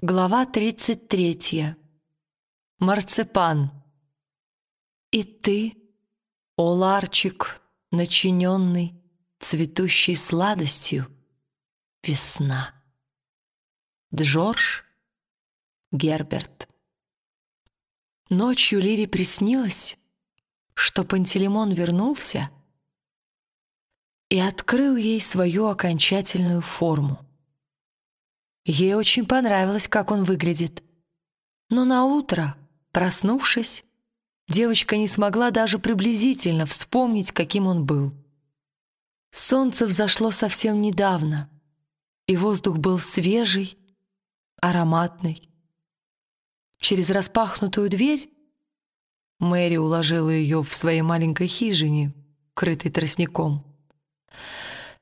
Глава 33. Марципан. И ты, о ларчик, начиненный цветущей сладостью, весна. Джордж Герберт. Ночью Лире приснилось, что Пантелеймон вернулся и открыл ей свою окончательную форму. Ей очень понравилось, как он выглядит. Но на утро, проснувшись, девочка не смогла даже приблизительно вспомнить, каким он был. Солнце взошло совсем недавно, и воздух был свежий, ароматный. Через распахнутую дверь Мэри уложила ее в своей маленькой хижине, крытой тростником.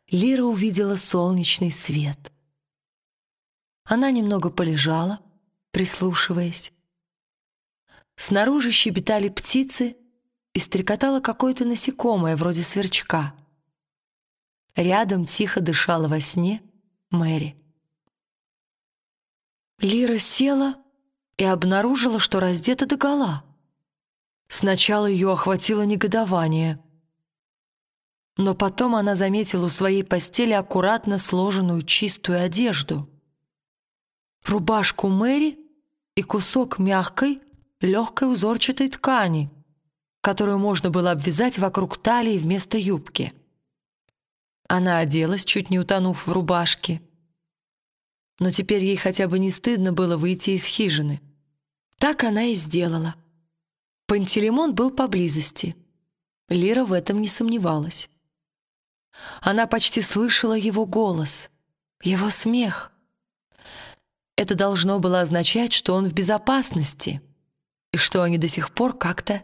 Лира увидела солнечный свет — она немного полежала, прислушиваясь. Снаружи щебетали птицы и стрекотало какое-то насекомое, вроде сверчка. Рядом тихо дышала во сне Мэри. Лира села и обнаружила, что раздета догола. Сначала ее охватило негодование. Но потом она заметила у своей постели аккуратно сложенную чистую одежду — рубашку Мэри и кусок мягкой, легкой узорчатой ткани, которую можно было обвязать вокруг талии вместо юбки. Она оделась, чуть не утонув в рубашке. Но теперь ей хотя бы не стыдно было выйти из хижины. Так она и сделала. Пантелеймон был поблизости. Лира в этом не сомневалась. Она почти слышала его голос, его смех — это должно было означать, что он в безопасности и что они до сих пор как-то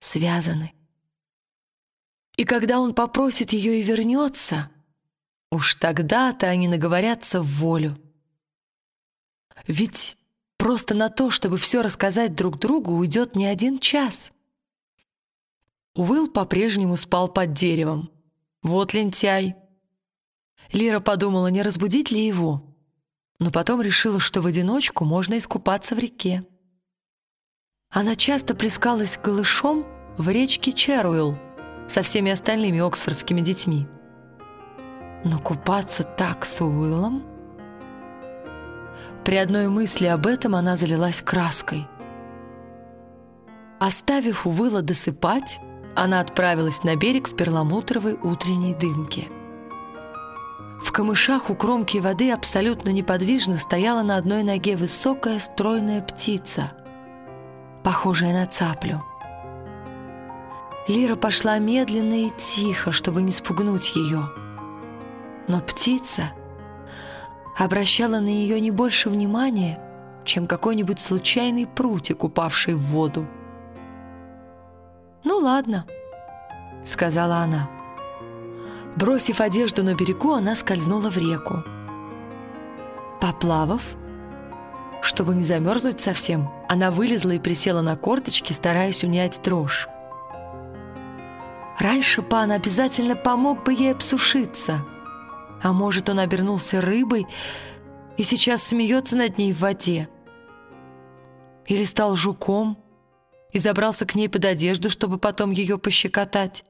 связаны. И когда он попросит ее и вернется, уж тогда-то они наговорятся в волю. Ведь просто на то, чтобы все рассказать друг другу, уйдет не один час. Уилл по-прежнему спал под деревом. Вот лентяй. Лира подумала, не разбудить ли его но потом решила, что в одиночку можно искупаться в реке. Она часто плескалась голышом в речке Черуэлл со всеми остальными оксфордскими детьми. Но купаться так с Уиллом? При одной мысли об этом она залилась краской. Оставив Уилла досыпать, она отправилась на берег в перламутровой утренней дымке. Камышах у кромки воды абсолютно неподвижно стояла на одной ноге высокая стройная птица, похожая на цаплю. Лира пошла медленно и тихо, чтобы не спугнуть ее. Но птица обращала на нее не больше внимания, чем какой-нибудь случайный прутик, упавший в воду. «Ну ладно», — сказала она. Бросив одежду на берегу, она скользнула в реку. Поплавав, чтобы не замерзнуть совсем, она вылезла и присела на корточки, стараясь унять дрожь. Раньше пан обязательно помог бы ей обсушиться. А может, он обернулся рыбой и сейчас смеется над ней в воде. Или стал жуком и забрался к ней под одежду, чтобы потом ее пощекотать.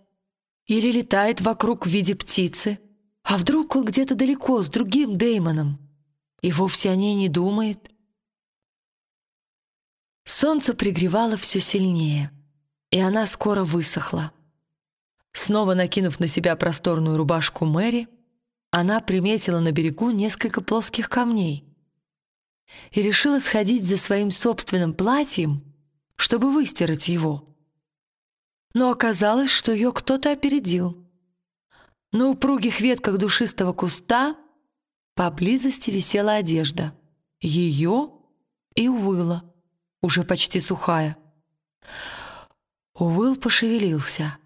Или летает вокруг в виде птицы. А вдруг он где-то далеко с другим Деймоном и вовсе о ней не думает? Солнце пригревало все сильнее, и она скоро высохла. Снова накинув на себя просторную рубашку Мэри, она приметила на берегу несколько плоских камней и решила сходить за своим собственным платьем, чтобы выстирать его но оказалось, что ее кто-то опередил. На упругих ветках душистого куста поблизости висела одежда. Ее и Уилла, уже почти сухая. Уилл пошевелился.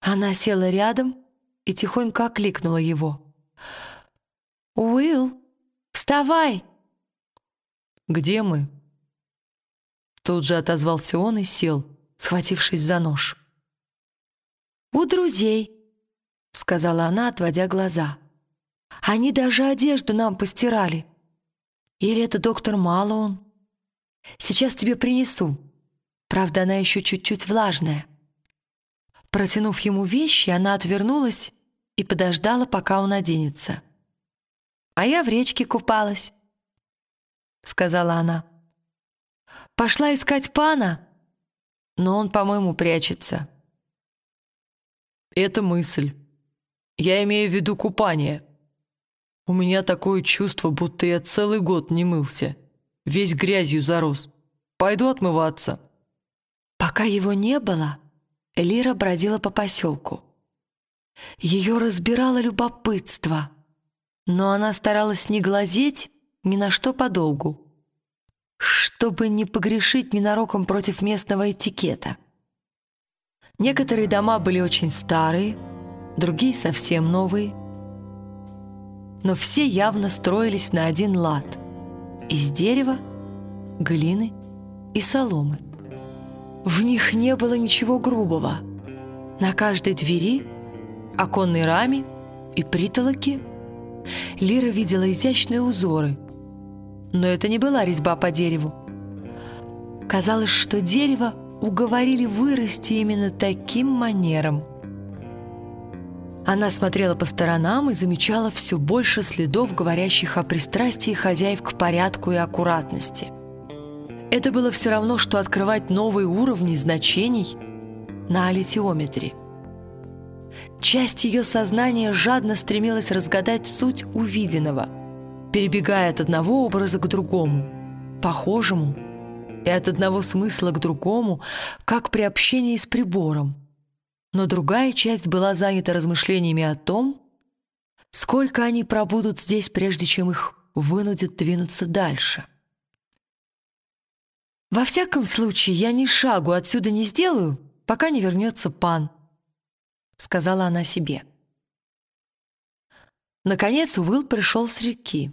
Она села рядом и тихонько окликнула его. «Уилл, вставай!» «Где мы?» Тут же отозвался он и сел, схватившись за нож. «У друзей», — сказала она, отводя глаза. «Они даже одежду нам постирали». Или это доктор Малоун? Сейчас тебе принесу. Правда, она еще чуть-чуть влажная». Протянув ему вещи, она отвернулась и подождала, пока он оденется. «А я в речке купалась», — сказала она. «Пошла искать пана, но он, по-моему, прячется». «Это мысль. Я имею в виду купание. У меня такое чувство, будто я целый год не мылся. Весь грязью зарос. Пойду отмываться». Пока его не было, Лира бродила по поселку. Ее разбирало любопытство, но она старалась не глазеть ни на что подолгу, чтобы не погрешить ненароком против местного этикета. Некоторые дома были очень старые, другие совсем новые, но все явно строились на один лад — из дерева, глины и соломы. В них не было ничего грубого. На каждой двери, оконной раме и притолоке Лира видела изящные узоры. Но это не была резьба по дереву. Казалось, что дерево уговорили вырасти именно таким манером. Она смотрела по сторонам и замечала все больше следов, говорящих о пристрастии хозяев к порядку и аккуратности – это было все равно, что открывать новые уровни значений на алитиометре. Часть ее сознания жадно стремилась разгадать суть увиденного, перебегая от одного образа к другому, похожему, и от одного смысла к другому, как при общении с прибором. Но другая часть была занята размышлениями о том, сколько они пробудут здесь, прежде чем их вынудят двинуться дальше. «Во всяком случае, я ни шагу отсюда не сделаю, пока не вернется пан», — сказала она себе. Наконец Уилл пришел с реки,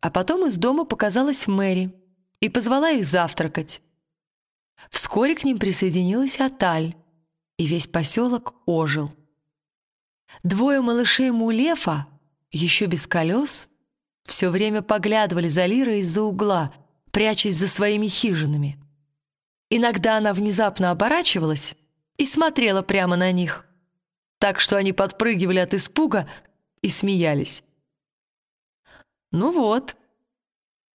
а потом из дома показалась Мэри и позвала их завтракать. Вскоре к ним присоединилась Аталь, и весь поселок ожил. Двое малышей Мулефа, еще без колес, все время поглядывали за Лирой из-за угла — прячась за своими хижинами. Иногда она внезапно оборачивалась и смотрела прямо на них, так что они подпрыгивали от испуга и смеялись. «Ну вот», —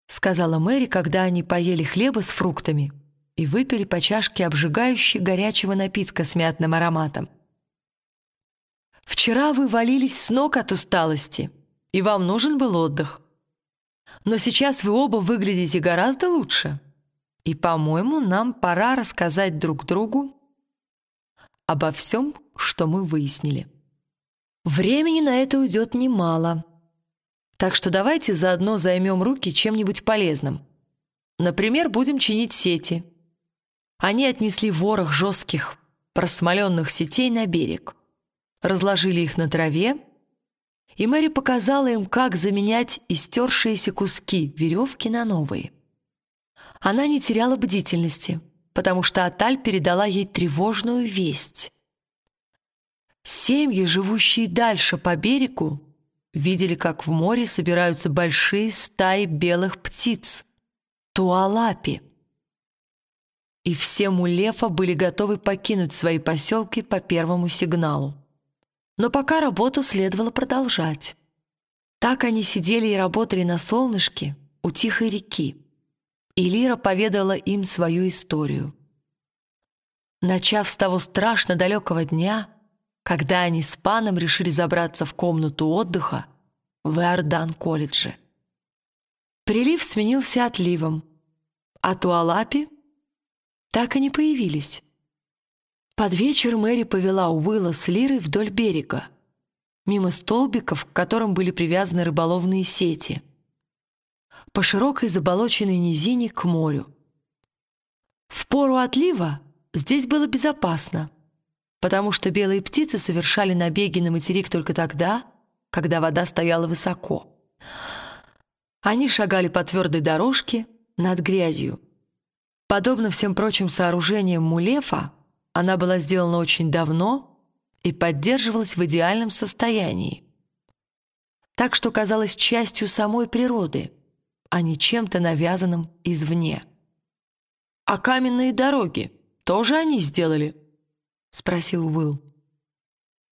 сказала Мэри, когда они поели хлеба с фруктами и выпили по чашке обжигающей горячего напитка с мятным ароматом. «Вчера вы валились с ног от усталости, и вам нужен был отдых но сейчас вы оба выглядите гораздо лучше. И, по-моему, нам пора рассказать друг другу обо всем, что мы выяснили. Времени на это уйдет немало. Так что давайте заодно займем руки чем-нибудь полезным. Например, будем чинить сети. Они отнесли ворох жестких, просмоленных сетей на берег, разложили их на траве и Мэри показала им, как заменять истершиеся куски веревки на новые. Она не теряла бдительности, потому что Аталь передала ей тревожную весть. Семьи, живущие дальше по берегу, видели, как в море собираются большие стаи белых птиц — туалапи. И все мулефа были готовы покинуть свои поселки по первому сигналу. Но пока работу следовало продолжать. Так они сидели и работали на солнышке у тихой реки. И Лира поведала им свою историю. Начав с того страшно далекого дня, когда они с паном решили забраться в комнату отдыха в Иордан-колледже. Прилив сменился отливом, а туалапи так и не появились. Под вечер Мэри повела Уилла с Лирой вдоль берега, мимо столбиков, к которым были привязаны рыболовные сети, по широкой заболоченной низине к морю. В пору отлива здесь было безопасно, потому что белые птицы совершали набеги на материк только тогда, когда вода стояла высоко. Они шагали по твердой дорожке над грязью. Подобно всем прочим сооружениям Мулефа, она была сделана очень давно и поддерживалась в идеальном состоянии. Так что казалась частью самой природы, а не чем-то навязанным извне. «А каменные дороги тоже они сделали?» — спросил Уилл.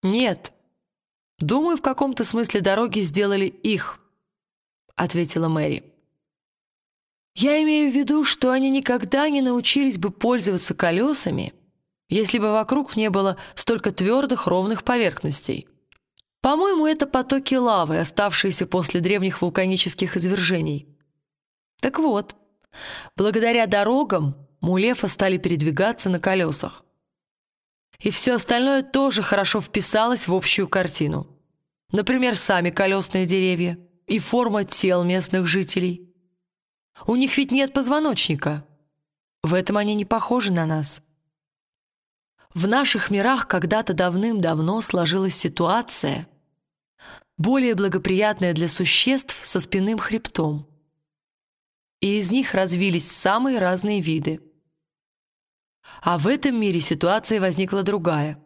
«Нет. Думаю, в каком-то смысле дороги сделали их», — ответила Мэри. «Я имею в виду, что они никогда не научились бы пользоваться колесами, если бы вокруг не было столько твердых ровных поверхностей. По-моему, это потоки лавы, оставшиеся после древних вулканических извержений. Так вот, благодаря дорогам Мулефа стали передвигаться на колесах. И все остальное тоже хорошо вписалось в общую картину. Например, сами колесные деревья и форма тел местных жителей. У них ведь нет позвоночника. В этом они не похожи на нас. В наших мирах когда-то давным-давно сложилась ситуация, более благоприятная для существ со спинным хребтом. И из них развились самые разные виды. А в этом мире ситуация возникла другая,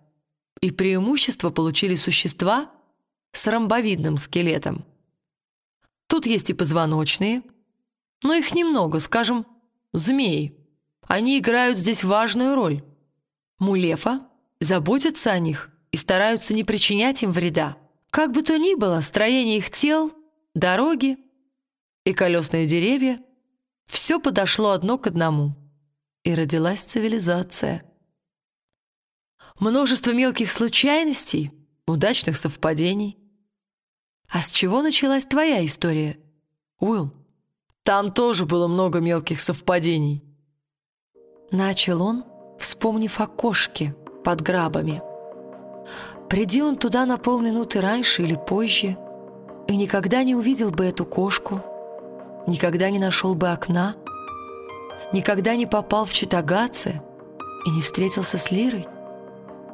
и преимущество получили существа с ромбовидным скелетом. Тут есть и позвоночные, но их немного, скажем, змеи. Они играют здесь важную роль. Мулефа заботятся о них и стараются не причинять им вреда. Как бы то ни было, строение их тел, дороги и колесные деревья – все подошло одно к одному, и родилась цивилизация. Множество мелких случайностей, удачных совпадений. А с чего началась твоя история, Уилл? Там тоже было много мелких совпадений. Начал он, вспомнив о кошке под грабами. Приди он туда на полминуты раньше или позже, и никогда не увидел бы эту кошку, никогда не нашел бы окна, никогда не попал в Читагаце и не встретился с Лирой,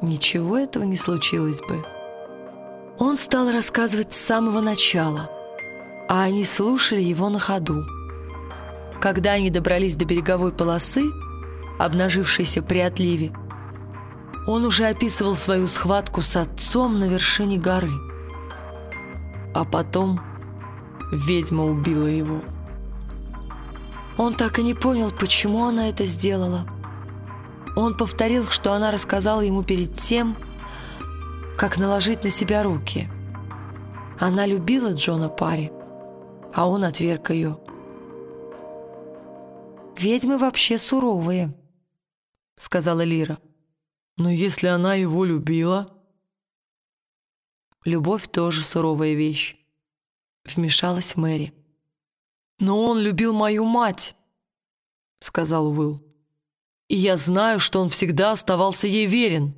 ничего этого не случилось бы. Он стал рассказывать с самого начала, а они слушали его на ходу. Когда они добрались до береговой полосы, обнажившейся при отливе, он уже описывал свою схватку с отцом на вершине горы. А потом ведьма убила его. Он так и не понял, почему она это сделала. Он повторил, что она рассказала ему перед тем, как наложить на себя руки. Она любила Джона Парри, а он отверг ее. «Ведьмы вообще суровые», — сказала Лира. «Но если она его любила...» «Любовь тоже суровая вещь», — вмешалась Мэри. «Но он любил мою мать», — сказал Уилл. «И я знаю, что он всегда оставался ей верен».